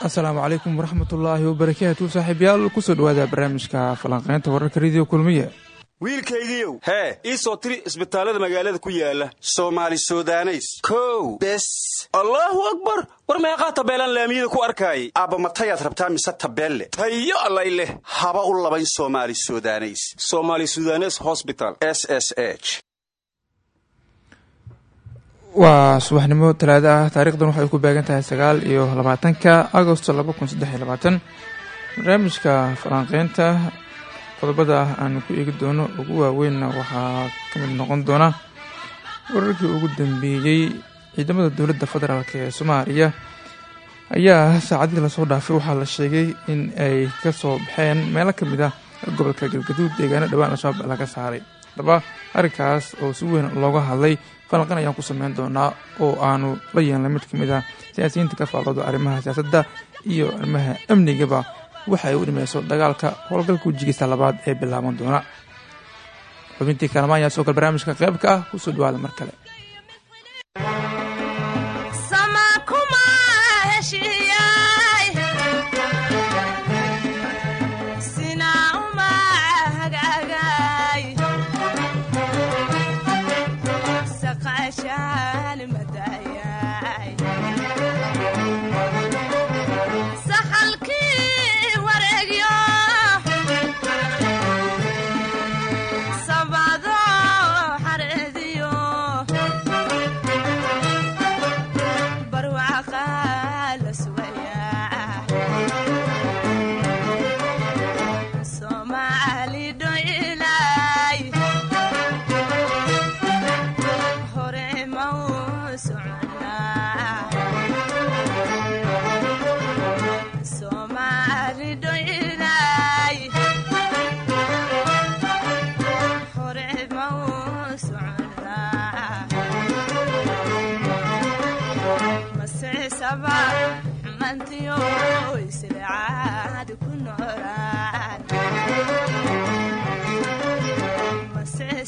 asalaamu calaykum waraxmatullaahi wabarakaatu saaxiibyaal ku soo dhawaada barnaamijka falanqeynta wararka rediyo kulmiye. Wiilkaygiiow hee ii soo tiri isbitaallada magaalada ku yaalla soomaali sudaneys. Kow bes. Allaahu akbar! War meeqaa tabeelaan laamiyada ku arkaayay aabba matayaad rabtaa mise tabeelle? Tayo allay leh. Haba u labayn soomaali sudaneys. Somaali sudanes hosbital s s h waa subaxnimo talaado ah. Taarikhdan waxay ku beegan tahay sagaal iyo labaatanka agosto laba kun saddex iyo labaatan. Barnaamijka falanqeynta qodobada aanu ku eegi doono ugu waaweynna waxaa ka mid noqon doona wararkii ugu dambeeyey ciidamada dowladda federaalk ee soomaaliya. Ayaa saacadii la soo dhaafay waxaa la sheegay in ay ka soo baxeen meelo ka mid ah gobolka galgaduud deegaano dhowaan al-shabaab laga saaray haddaba arrinkaas oo si weyn looga hadlay falanqan ayaan ku sameyn doonaa oo aanu la yeelnay mid ka mid ah siyaasiyiinta ka faallooda arrimaha siyaasadda iyo arrimaha amnigaba. Waxa ay u dhimeyso dagaalka howlgalka wejigiisa labaad ee bilaaban doona. Xubintii kalamaan ayaa soo kal barnaamijka qeybka ah ku soo dhawaada mar kale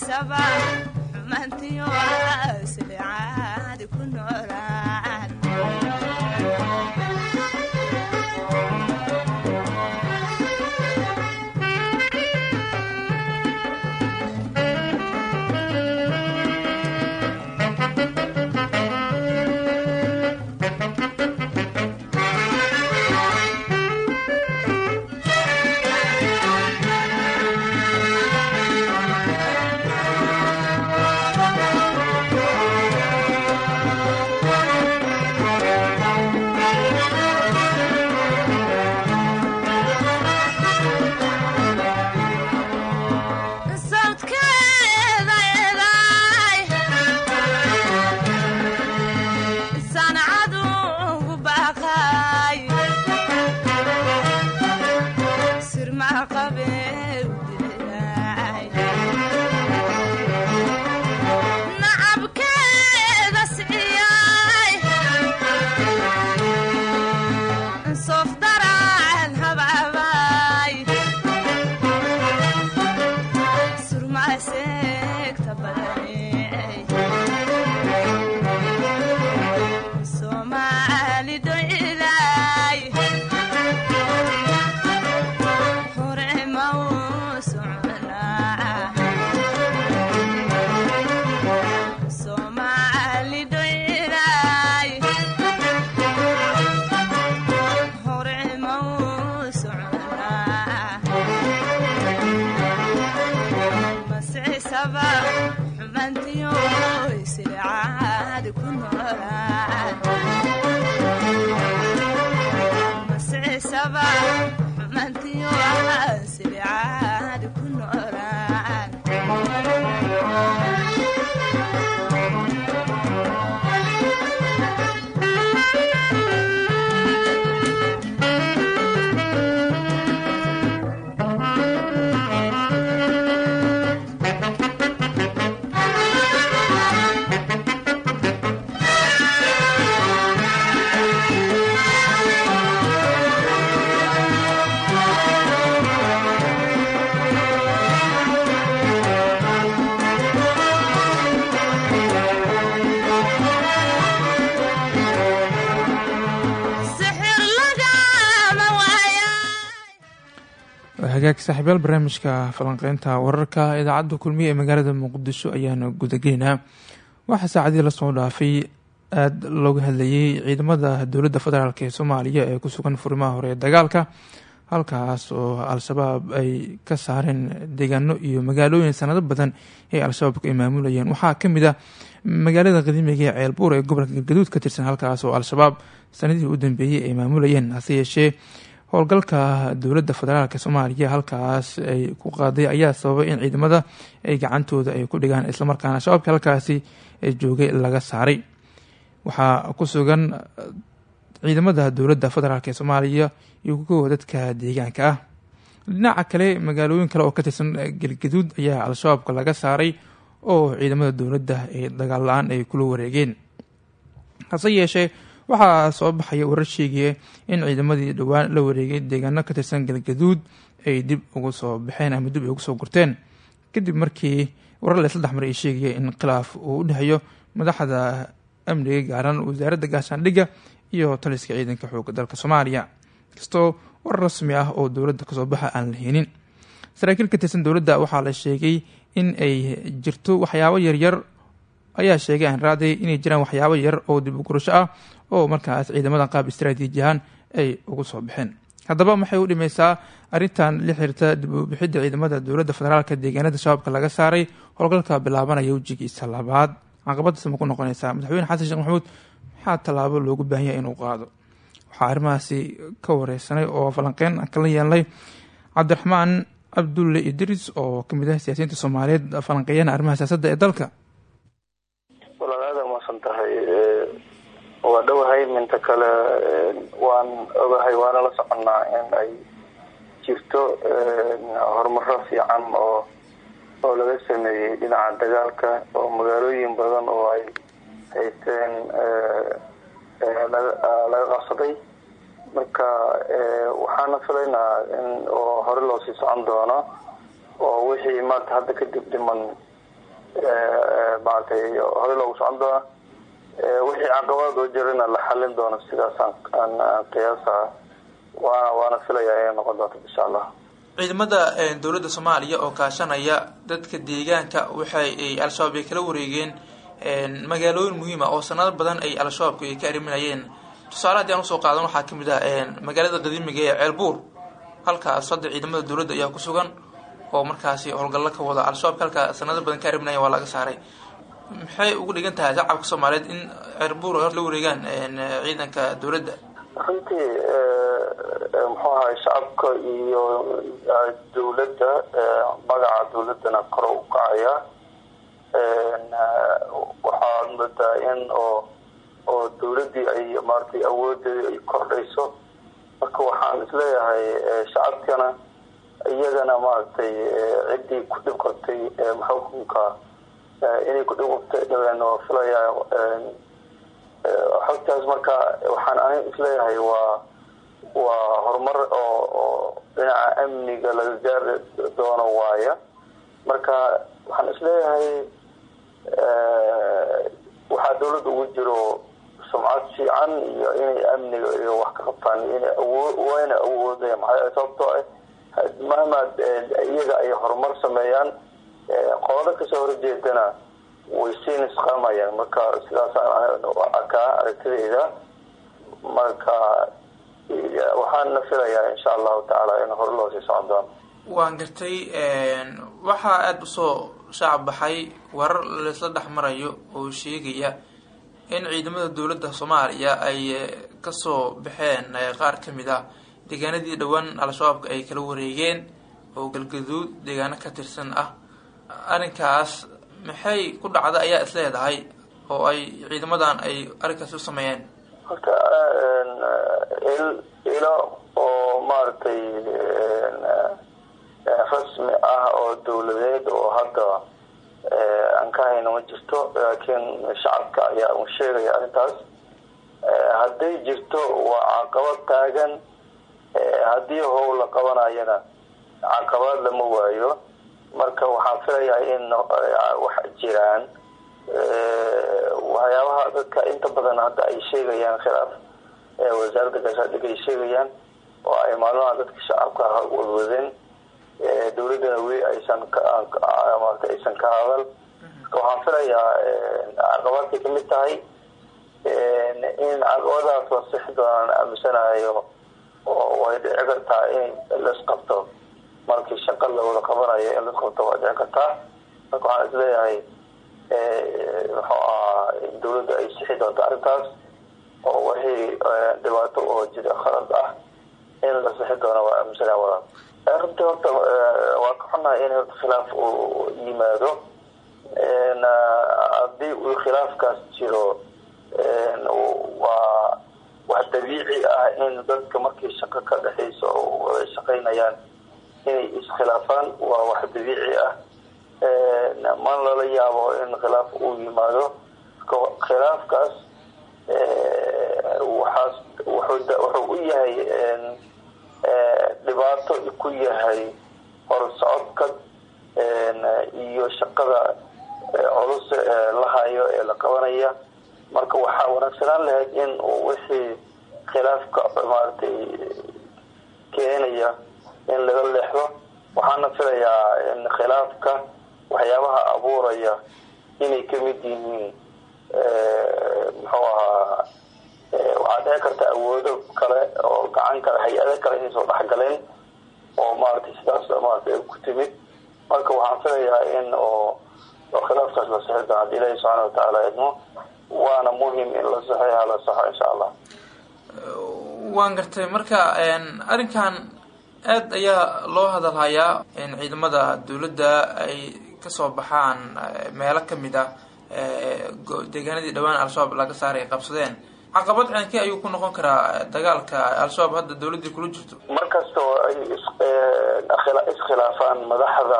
Sabah. Hagaag saaxiibyaal barnaamijka falanqeynta wararka idaacadda kulmiye ee magaalada muqdisho ayaana gudageynaa. Waxaa saacadii la soo dhaafay aada looga hadlayay ciidamada dowladda federaalk ee soomaaliya ee ku sugan furimaha hore ee dagaalka halkaas oo al-shabaab ay ka saareen deegaano iyo magaalooyin sanado badan ee al-shabaabku ay maamulayeen waxaa ka mid ah magaalada qadiimiga ee ceelbuur ee gobolka galgaduud ka tirsan halkaas oo al-shabaab sanadihii u dambeeyey ay maamulayeen hase yeeshee howlgalka dowladda federaalk soomaaliya halkaas ay ku qaaday ayaa sababay in ciidamada ay gacantooda ay ku dhigaan islamarkaana shabaabka halkaasi joogay laga saaray. Waxaa ku sugan ciidamada dowladda federaalk ee soomaaliya iyo kuwa dadka deegaanka ah. Dhinaca kale magaalooyin kale oo ka tirsan galgaduud ayaa al-shabaabka laga saaray oo ciidamada dowladda ay dagaal la'aan ay kula wareegeen. Hase yeeshee waxaa soo baxaya warar sheegaya in ciidamadii dhowaan la wareegay deegaano ka tirsan galgaduud ay dib ugu soo baxeen ama dib ay ugu soo gurteen. Kadib markii warar la isla dhexmaray ay sheegaya in khilaaf uu u dhexeeyo madaxda amniga gaaran wasaaradda gaashaandhigga iyo taliska ciidanka xooga dalka soomaaliya. Kastoo war rasmi ah oo dowladda ka soo baxa aan la heenin. Saraakiil ka tirsan dowladda waxaa la sheegay in ay jirto waxyaabo yaryar. Ayaa sheegay anraaday inay jiraan waxyaabo yar oo dib u gurasho ah oo markaas ciidamada qaab istraatiiji ahaan ay ugu soo baxeen haddaba maxay u dhimeysaa arrintan la xiriirta dib u bixidda ciidamada dowladda federaalka deegaanada shabaabka laga saaray? Howlgalka bilaabanaya wejigiisa labaad. Caqabadaas ma ku noqonaysaa? Madaxweyne xasan sheekh maxamuud maxaa tallaabo loogu baahan yahay inuu qaado? Waxaa arrimahaasi ka wareysanay oo falanqeyn kala yeelnay cabdiraxmaan cabdulle idris oo ka mid ah siyaasiyiinta soomaaliyeed falanqeeyana arrimaha siyaasadda ee dalka. Walaal aada tahay waa dhowahay minta kale waan ogahay waana la soconnaa in ay jirto horumaro fiican oo oo laga sameeyey dhinaca dagaalka oo magaalooyin badan oo ay haysteen laga qabsaday. Marka waxaana filaynaa in oo hore loo sii socon doono oo wixii maarata hadda kadib dhiman maratay hore loogu socon doono wixii caqabad oo jirana la xalin doono sidaasaan aan qiyaasa. Waana filayaa inay noqon doonto insha allah. Ciidamada dowladda soomaaliya oo kaashanaya dadka deegaanka waxay ay al-shabaab ay kala wareegeen magaalooyin muhiim ah oo sanado badan ay al-shabaabku ay ka ariminayeen tusaale haddii aan u soo qaadan waxaa ka mid ah magaalada qadiimiga ee ceelbuur. Halkaas hadda ciidamada dowladda ayaa ku sugan oo markaasi howlgallo ka wada. Al-shabaabka halkaa sanado badan ka ariminaya waa laga saaray maxay ugu dhigan tahay shacabka soomaaliyeed in ceelbuur la wareegaan ciidanka dowladda? Runtii muxuu ahay shacabka iyo dowladda magaca dowladdana kor u kacaya waxaad moodaa in oo oo dowladdii ay maratay awoodeedi ay kordhayso. Marka waxaan is leeyahay shacabkana iyagana maaragtay ciddii ku dhib qabtay xukunka inay ku qabtay dhaween oo filayaa xogtaas marka waxaan ani is leeyahay waa waa horumar oo oo dhinaca amniga laga gaari doono waaya marka waxaan is leeyahay waxaa dawladda ugu jiro sumcad fiican iyo inay amniga iyo wax ka qabtaan awoo wayna awoodaya maxaa sababtoo ah maamaad iyaga ay horumar sameeyaan qolada ka soo horjeedana way sii nisqaamayaan marka sidaasaan arkaa aragtidayda. Marka waxaana filayaa insha allahu tacaala in hore loo sii socon doono waan gartay waxaa aada u soo shaac baxay warar laisla dhex marayo oo sheegaya in ciidamada dowladda soomaaliya ay ka soo baxeen qaar ka mid ah deegaanadii dhowaan al-shabaabka ay kala wareegeen oo galgaduud deegaano ka tirsan ah arrinkaas maxay ku dhacda ayaa is leedahay oo ay ciidamadan ay arrinkaasi u sameeyeen? Horta ilo oo maaragtay rasmi ah oo dawladeed oo hadda aan ka hayno ma jirto laakiin shacabka ayaa un sheegaya arrintaas. Hadday jirto waa caqabad taagan. Haddii how la qabanayana caqabad lama waayo marka waxaan filayaa in wax jiraan. Waxyaabaha dadka inta badan hadda ay sheegayaan khilaaf wasaaradda gaashaandhig ay sheegayaan oo ay maalmaha dadka shacabka wadwadeen dawladdana weli aysan marata aysan ka hadal. Marka waxaan filayaa caqabaadkay ka mid tahay in caqabadaas la doonaan aaminsanayo oo way dhici kartaa in laisqabto markii shaqa lawada qabanayo in waa dhici kartaa. Marka waxaan is leeyahay muxuu ahaa dawladda ay sixi doonto arrintaas oo wixii dhibaato oo jira khalad ah in la sixi doono waa aaminsanaa walaal runtii horta waa ka xunahay in horta khilaaf uu yimaado. Haddii uu khilaafkaas jiro waa wax dabiici ah in dadka markii shaqo ka dhexayso oo wada shaqaynayaan inay iskhilaafaan waa wax dabiici ah. Man lala yaabo in khilaaf uu yimaado. Khilaafkaas wuxuu u yahay dhibaato ku yahay horsocodka iyo shaqada culus la ee la qabanaya. Marka waxaa wanaagsanaan lahayd in wixii khilaafka maaragtay keenaya in laga leexdo. Waxaana filayaa in khilaafka waxyaabaha abuuraya inay ka mid yihiin muxuu ahaa waxaa dhici karta awoodo kale oo gacan kale hay'ado kale inay soo dhexgaleen oo maaragtay sidaas maarata ku timid. Marka waxaan filayaa in oo khilaafkaas la sixi doona haddii ilaahi subxaana watacaala idmo waana muhiim in la saxeeha la saxo insha allah. Waan gartay. Marka arrinkan aad ayaa loo hadalhayaa in ciidamada dawladda ay ka soo baxaan meelo ka mid ah deegaanadii dhawaan al-shabaab laga saaray ay qabsadeen. Caqabad ceenkii ayuu ku noqon karaa dagaalka al-shabaab hadda dawladdii kula jirto? Mar kastoo ay iskhilaafaan madaxda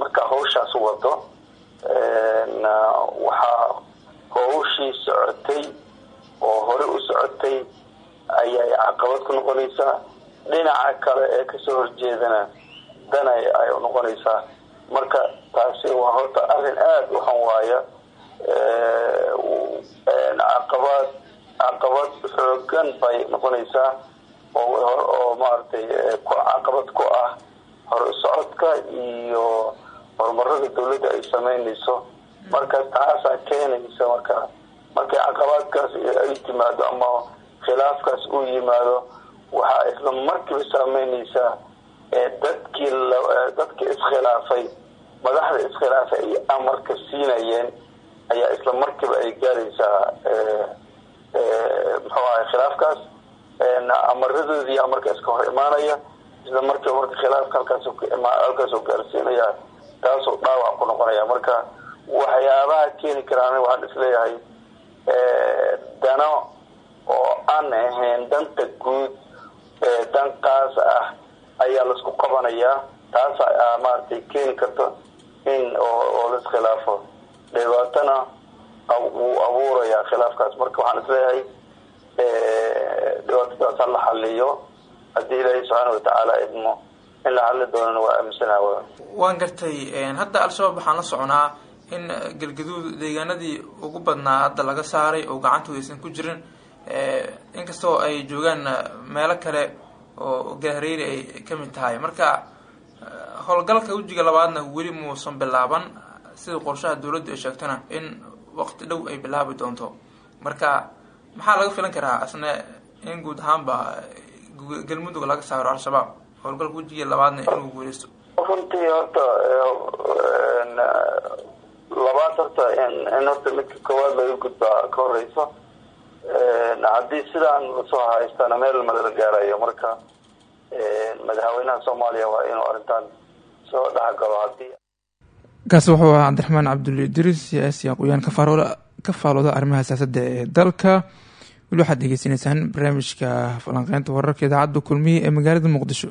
markaa hawshaas wado waxaa hawshii socotay oo hore u socotay ayay caqabad ku noqonaysaa dhinaca kale ee ka soo horjeedana danay ay noqonaysaa. Marka taasi waa horta arrin aada u xun waaya caqabad caqabad xoogan bay noqonaysaa oo maaragtay caqabad ku ah hore socodka iyo horumarada dawladda ay sameynayso marka taasaa keenaysa marka markii caqabaadkaas ay timaado ama khilaafkaas uu yimaado waxaa isla markiiba saameynaysaa dadkii dadkii iskhilaafay madaxda iskhilaafay ay amarka siinayeen ayaa isla markiiba ay gaaraysaa muxuu ahay khilaafkaas amaradoodii amarka iska hor imaanaya isla markiiba marka khilaafka halkaas halkaasoo gaarsiinaya taasoo dhaawac ku noqonaya. Marka waxyaabaha keeni karaan waxaan is leeyahay dano oo aan ahayn danta guud danqaas ah ayaa la isku qabanayaa taas maaragtay keeni karto in oo laiskhilaafo dhibaatana wuu abuurayaa khilaafkaas. Marka waxaan is leeyahay dhibaatadaas ha la xaliyo haddii ilaahay subxaana watacaala idmo in la hadli doonana waa aaminsanaha waan gartay hadda al-shabaab waxaan la soconaa in galgaduud deegaanadii ugu badnaa hadda laga saaray oo gacantooda aysan ku jirin inkastoo ay joogaan meelo kale oo gahareeri ay ka mid tahay. Marka howlgalka wejiga labaadna weli muusan bilaaban. Sida qorshaha dawladdu ay sheegtana in waqti dhow ay bilaabi doonto. Marka maxaa laga filan karaa? Asne in guud ahaanba galmudug laga saaro al-shabaab. Howlgalka wejiga labaadna inuu guuleysto. Runtii horta labaad horta in horta midka koowaad laga gudbaa ka horeyso haddii sidaan la soo haystana meel madala gaarayo marka madaxweynaha soomaaliya waa inuu arrintan soo dhexgalo haddii kaasi wuxuu ahaa cabdiraxmaan cabdulle idriis siyaasi aqooyaan ka faalooda arrimaha siyaasadda ee dalka. Weli waxaad degeysanaysaan barnaamijka falanqeynta wararka idaacadda kulmiye ee magaalada muqdisho.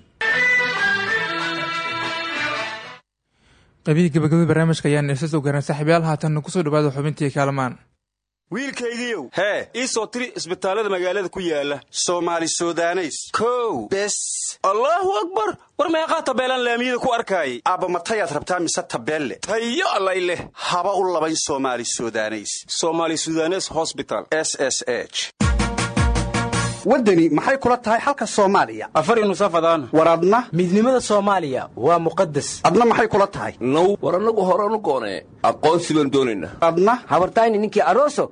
Qaybihii gabagabada barnaamijka ayaan soo garan saaxiibyaal haatanna ku soo dhawaada xubintii kaalamaan wiilkaygiiow. Hee ii soo tiri isbitaallada magaalada ku yaalla soomaali sudaneys. Kow bes. Allaahu akbar! War meeqaa tabeelaan laamiyada ku arkaayay? Aabbamatayaad rabtaa mise tabeelle? Tayo allay leh. Haba u labayn soomaali sudaneys. Somaali sudanes hosbital s s h. Waddani maxay kula tahay xalka soomaaliya? Afar nusafadaan war adna? Midnimada soomaaliya waa muqadas adna maxay kula tahay? Now war annagu horanu goonee aqoonsi baan doonaynaa. Adna? Habartayni ninkii aroso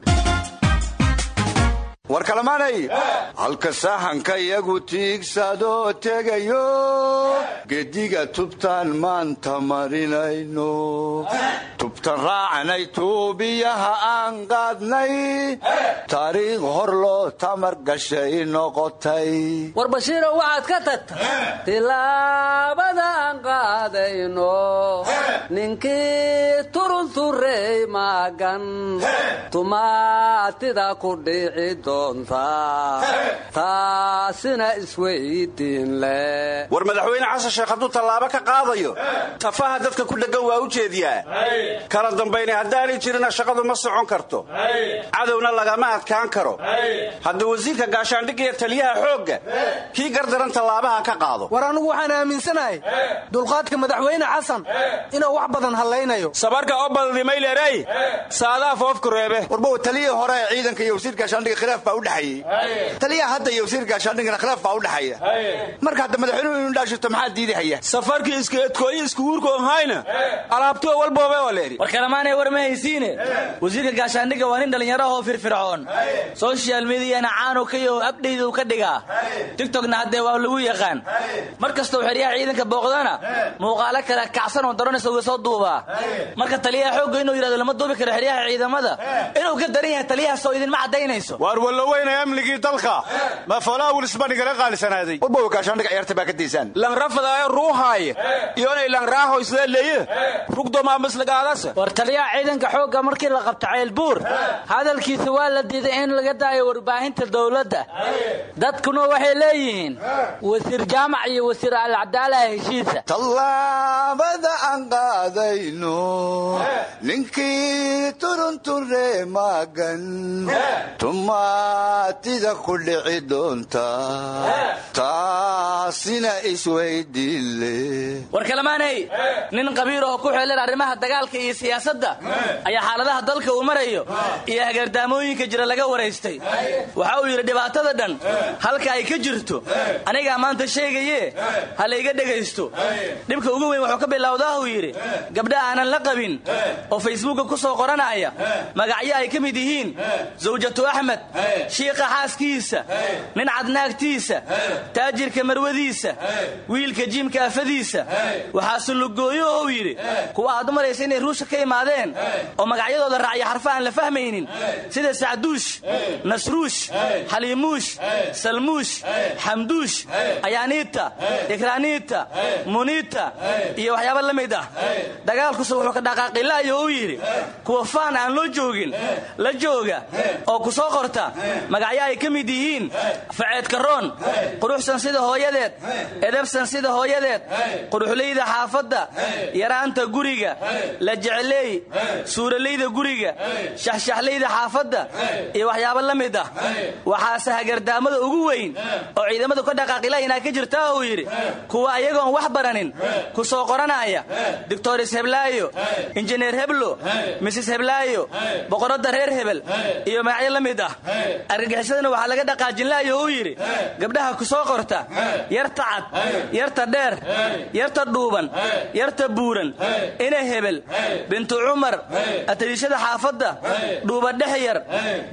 war kalamaanay? Halka saxanka iyagu tiigsadoo tegayo. Gediga tubtaan maanta marinayno. Tubtan raacanay tuubiyaha aan qaadnay. Taariikh hor loo tamar gashay noqotay. War waxaad ka tagta tilaabada aan qaadayno. Ninkii turunturey maagan. Tumaatida ku dhici taasina isweydiin leh war madaxweyne xasan sheekh hadduu tallaabo ka qaadayo tafaha dadka ku dheggan waa u jeediyaa. Kala dambayna haddaanay jirina shaqadu ma socon karto. Cadowna lagama adkaan karo. Haddii wasiirka gaashaandhigga iyo taliyaha xoogga kii gardaran tallaabaha ka qaado. War anugu waxaan aaminsanahay dulqaadka madaxweyne xasan inuu wax badan hallaynayo. Sabarka oo badnimaylerey saadaa foofku reebe. Warbow taliyii hore ciidanka iyo wasiir gaashaandhigga khilaaf baa u dhexeeyey taliyaha hadda iyo wasiir gaashaandhiggana khilaaf baa u dhexeeya marka hadda madaxweynuhu inuu dhaashito maxaa diidahaya safarkii iskeedkooyi iskuguurkoonhayna alaabtuwa walboobe oo leeri. War kalamaanay war ma haysiine. Wasiirka gaashaandhigga waa nin dhallinyarahoo firfircoon. Soshal midiyana caanu ka yaho abdhaydu ka dhigaa tigtogna haddee waa lagu yaqaan. Mar kastoo xeryaha ciidanka booqdana muuqaalo kale kacsan oo daranaysa uga soo duubaa marka taliyaha xoogga inuu yidhahdo lama duubi karo xeryaha ciidamada. Inuu ka daran yahay taliyahaasoo idinma caddaynayso walloweyna amnigii dalka. Ma falaawulisbanigala qaalisanaaday warbow gaashaandhigga ciyaarta baa ka daysaan langrafadaayo ruuhaaye iyonay langraaho isla leeye. Rugdomaamislagaadase war taliyaha ciidanka xoogga markii la qabta ceelbuur hadalkiisa waa la diiday in laga daayo warbaahinta dowladda. Dadkuna waxay leeyihiin wasiir jaamac iyo wasiir alcadaalaha heshiisa. Tallaabada aan qaadayno. Ninkii turunture maagan tumaatida ku dhici doonta taasina isweydiinle war kalamaanay? Nin qabiir oo ku xeelan arrimaha dagaalka iyo siyaasadda ayaa xaaladaha dalka uu marayo iyo hagardaamooyinka jira laga waraystay waxa uu yidhi dhibaatada dhan halka ay ka jirto anigaa maanta sheegaye ha layga dhegaysto dhibka ugu weyn wuxuu ka bilowdaa uu yidhi gabdha aanan la qabin oo facebooka ku soo qoranaya magacyo ay ka mid yihiin zawjatu axmed shiikha xaaskiisa. Nin cadnaagtiisa. Taajirka marwadiisa. Wiilka jiimka afadiisa. Waxaa sullugooyo oo uu yidhi kuwa aad maraysa inay ruusha ka imaadeen oo magacyadooda raacya xarfa aan la fahmaynin sida sacduush nasruush xaliimuush salmuush xamduush ayaaniita ikraaniita muniita iyo waxyaaba la mid ah. Dagaalkuse wuxuu ka dhaqaaqilaayo uu yidhi kuwa faan aan loo joogin la jooga oo ku soo qorta magacyo ay ka mid yihiin. Faceed karoon quruxsan sida hooyadeed. Edebsan sida hooyadeed. Quruxlayda xaafadda. Yaraanta guriga. La jecleey suuralayda guriga. Shaxshaxlayda xaafadda. Iyo waxyaabo la mid ah. Waxaase hagardaamada ugu weyn oo ciidamadu ka dhaqaaqilaynaa ka jirtaa uu yidhi kuwa ayagoon wax baranin ku soo qoranaya. Doctores heblaayo. Injineer heblo. Misis heblaayo. Boqoradda reer hebel. Iyo magacyo la mid ah argagixisadana waxaa laga dhaqaajinlaayo uu yidhi. Gabdhaha ku soo qorta. Yarta cad yarta dheer. Yarta dhuuban yarta buuran. Ina hebel. Bintu cumar. Atariishada xaafadda. Dhuuba dhex yar.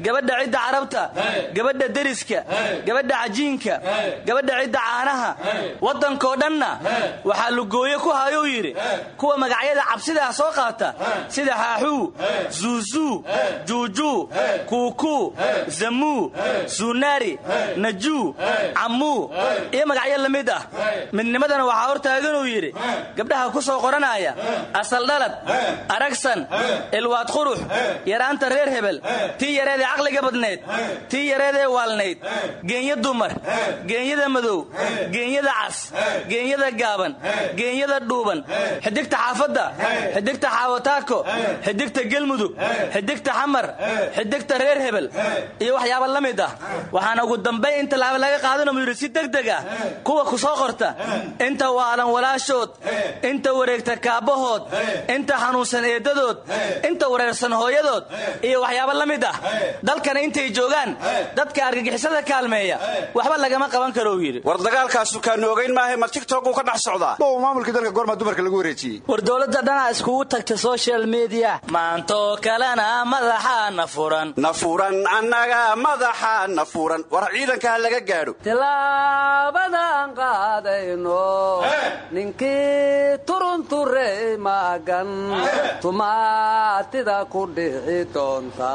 Gabadha cidda carabta. Gabadha deriska. Gabadha cajiinka. Gabadha cidda caanaha. Waddankoo dhanna. Waxaa lugooye ku hayuu yidhi. Kuwa magacyada cabsidaa soo qaata. Sida xaaxuu zuuzuu juujuu kuukuu zamuu suunaari najuu cammuu iyo magacyo la mid ah. Midnimadana waxaa hortaaganuu yidhi gabdhaha ku soo qoranaya asal dhalad aragsan ilwaad qurux yaraanta reer hebel tii yareedee caqliga badnayd tii yareedee waalnayd geenya dumar geenyada madow geenyada cas geenyada gaaban geenyada dhuuban xidigta xaafadda xidigta xaawataako xidigta gelmudug xidigta xamar xidigta reer hebel waxyaaba la mid ah. Waxaana ugu dambayn in tallaabo laga qaadana mu yidhi si degdeg ah kuwa ku soo qorta. Inta waalan walaashood inta wareegta kaabbahood inta xanuunsan eeddadood inta wareersan hooyadood iyo waxyaabo la mid ah. Dalkana intay joogaan dadka argagixisada kaalmeeya waxba lagama qaban karo uu yidhi. War dagaalkaasu kaanu ogayn maahe ma tigtok uu ka dhex socdaa? Bow maamulkii dalka goormaa dumarka lagu wareejiyey. War dowladda dhanaa iskugu tagta social media. Maantoo kalena madaxaana furan. Na furan annaga madaxa na furan. War ciidanka ha laga gaadho. Tilaabadan qaadayno. Ninkii turunturey maagan. Tumaatida ku dhici doonta.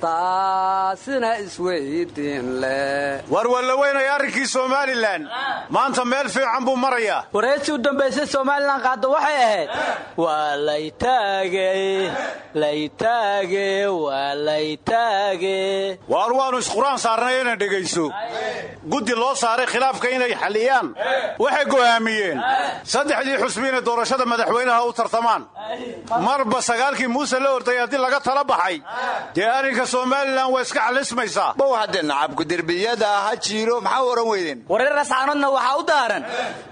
Taasina isweydiin leh war wallaweynay arrinkii somalilan. Maanta meel fiican buu marayaa. Wareertii u dambaysay somalilan qaaddo waxay ahayd. Waa laytaage laytaage waa laytaage waar waannu isquraan saarnay inay dhegayso? Guddi loo saaray khilaafka inay xalliyaan waxay go'aamiyeen. Saddexdii xusbi inay doorashada madaxweynaha u tartamaan. Marba sagaalkii muuse la orday haddii laga tala baxay. Dee arrinka somalilan waa iska xallismaysaa bow hadde nacabku derbiyada ha jiiro maxaa waran weydeen? Wareer ascaanoodna waxaa u daaran.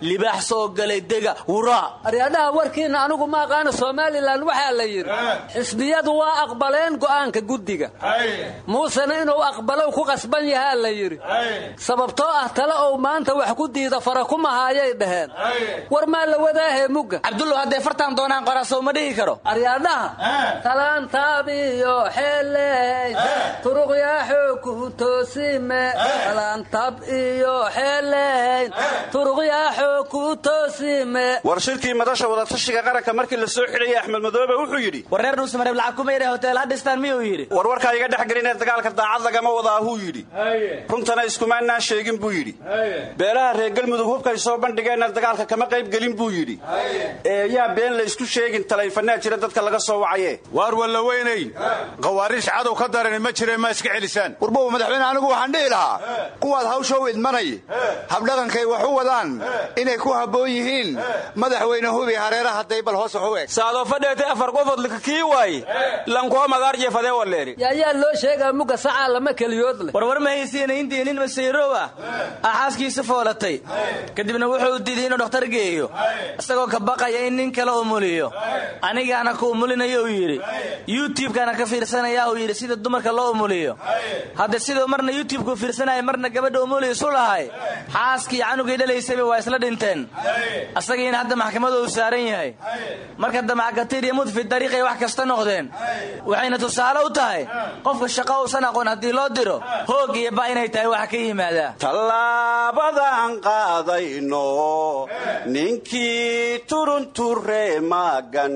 Libaax soo galay dega wuraa aryadhaha warkiinna anigu ma aqaano somalilan waxaa la yidhi xisbiyadu waa aqbaleen go'aanka guddiga muusena inuu aqbalow ku qasban yahaa la yidhi. Sababtoo ah tale ou maanta wax ku diida fara kumahaayay dhaheen. War maa la wadaahe mugga? Cabdullow hadday fartaan doonaan qoraasow ma dhihi karo? Aryaadhaha talaantaabiyo xeeley turuqyaaxoo ku toosime. Talaantab iyo xeeleyn turuqyaaxoo ku toosime. War shirkii madasha wadatashiga qaranka markii la soo xidhayay axmed madoobe wuxuu yidhi wareer nuusmareeb lacag kuma yidha hotel ha dhistaan miyuu yidhi? War warkaa iga dhex gelinee dagaalka daacad lagama wadaahuu yidhi. Runtana iskumaannaan sheegin buu yidhi. Beelaha reer galmudug hubkay soo bandhigeenna dagaalka kama qayb gelin buu yidhi. Ee yaa been la isku sheegin talayfanaa jira dadka laga soo wacaye waar wallaweynay khawaariish cadow ka darani ma jireen ma iska celisaan. Warbow madaxweyne anigu waxaan dhihi lahaa kuwaad hawsha u idmanay. Habdhaqankay wax u wadaan inay ku habboon yihiin. Madaxweyne hubi hareeraha daybal hoos wax u eg. Saadoo fadheetay afar qofood kii waaye lankuwa magaar jeefadee walleeri yaayaa loo sheegaa mugga sacaa lama keliyood leh. Warwar ma haysiina intii nin masayrow ah axaaskiisa foolatay. Kadibna wuxuu diiday inuu dhakhtar geeyo. Isagoo ka baqaya in nin kale umuliyo anigaana ku umulinayo uu yidhi. Yutubkana ka fiirsanaya uu yidhi sida dumarka loo umuliyo. Hadda siduu marna yutubku fiirsanaya marna gabadha umuliisu lahay. Xaaskii canugii dhalaysayba waa isla dhinteen. Asagiina hadda maxkamadu uu saaran yahay. Marka damacgatiir iyo mudfi dariiqay wax kasta noqdeen. Waxayna tusaale u tahay qofka shaqo uusan aqoon haddii loo diro hoog iyo ba inay tahay wax ka yimaadaa tallaabadan qaadayno ninkii turunture maagan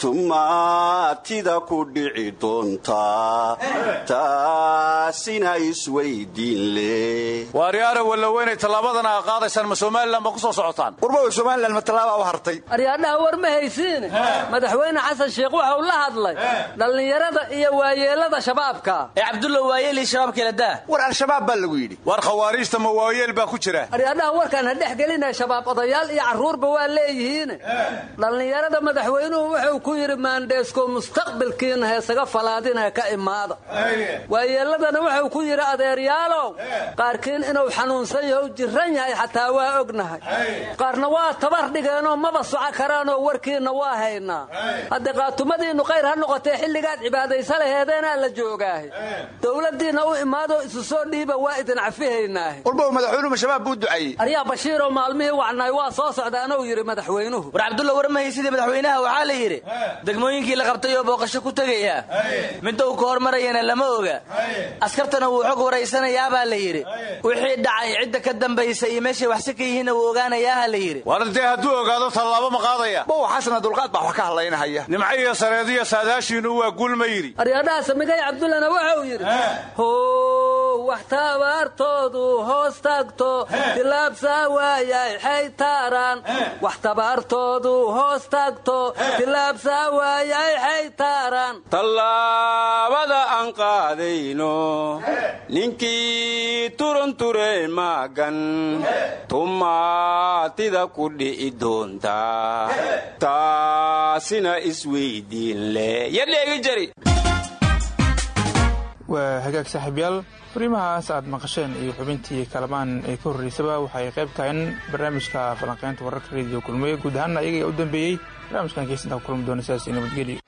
tumaatida ku dhici doonta taasina isweydiin leh waaryaara wallaweynay tallaabadan aa qaadaysaan ma somalilan ma ku soo socotaan? Warbow somalilan ma tallaabaa u hartay. Aryaadhaha war ma haysiine. Madaxweyne xasan sheekh waxau la hadlay dhallinyarada iyo waayeellada shabaabka ee cabdulla waayeelii shabaabkeela daa. War al-shabaab baa lagu yidhi. War khawaariijta ma waayeel baa ku jira. Aryaadhaha warkaan ha dhex gelinaya shabaab odayaal iyo carruurba waa leeyihiine dhallinyarada madaxweynuhu wuxuu ku yidhi maandheesko mustaqbilkiina heesaga falaadinee ka imaada. Waayeelladana wuxuu ku yidhi adeeryaalow qaarkiin inuu xanuunsan yaho jiran yahay xataa waa ognahay. Qaarna waa tabar dhigeenoo maba soco karaanoo warkiinna waa haynaa. Hadde qaatumadiinnu qayr ha noqotee xilligaad cibaadaysa laheedeenaa la joogaahe dowladdiinna u imaadoo isu soo dhiiba waa idin cafihaynaahe warbow madaxweynuhu ma shabaab buu duceeyey aryaa bashiiroo maalmihii wacnay waa soo socdaanuu yidhi madaxweynuhu. War cabdulla war ma haysidii madaxweynaha? Waxaa la yidhi degmooyinkii la qabtay oo booqasho ku tegaya midda uu ka hormarayana lama oga. Askartana wuu xog waraysanayaabaa la yidhi. Wixii dhacay cidda ka dambaysa iyo meeshay waxsi ka yihiinna wuu ogaanayaaha la yidhi. War dee hadduu ogaado tallaabo ma qaadaya. Bow xasana dulqaad baa wax ka hadlaynahaya nimco iyo sareediyo saadaashiinu waa guul ma yidhi. Aryaadhaha samigay cabdullana wuxuu yidhi. How hoos tagto tilaabsaa waayay xaytaaraan wax tabaartoodu hoos tagto tilaabsaa waayay xaytaaraan tallaabada aan qaadayno. Ninkii turunture maagan. Tumaatida ku dhici doontaa taasina isweydiin leh. Yadheegi jari waa hagaag saaxiibyaal. Fariimahaas aad maqasheen iyo xubintii kalamaan ee ka horreysaba waxay qayb tahayn barnaamijka falanqaynta wararka rediyo kulmiye guud ahaanna ayaga u dambeeyey barnaamijkan keesintaa ku kulmi doona sidaas nabadgelyo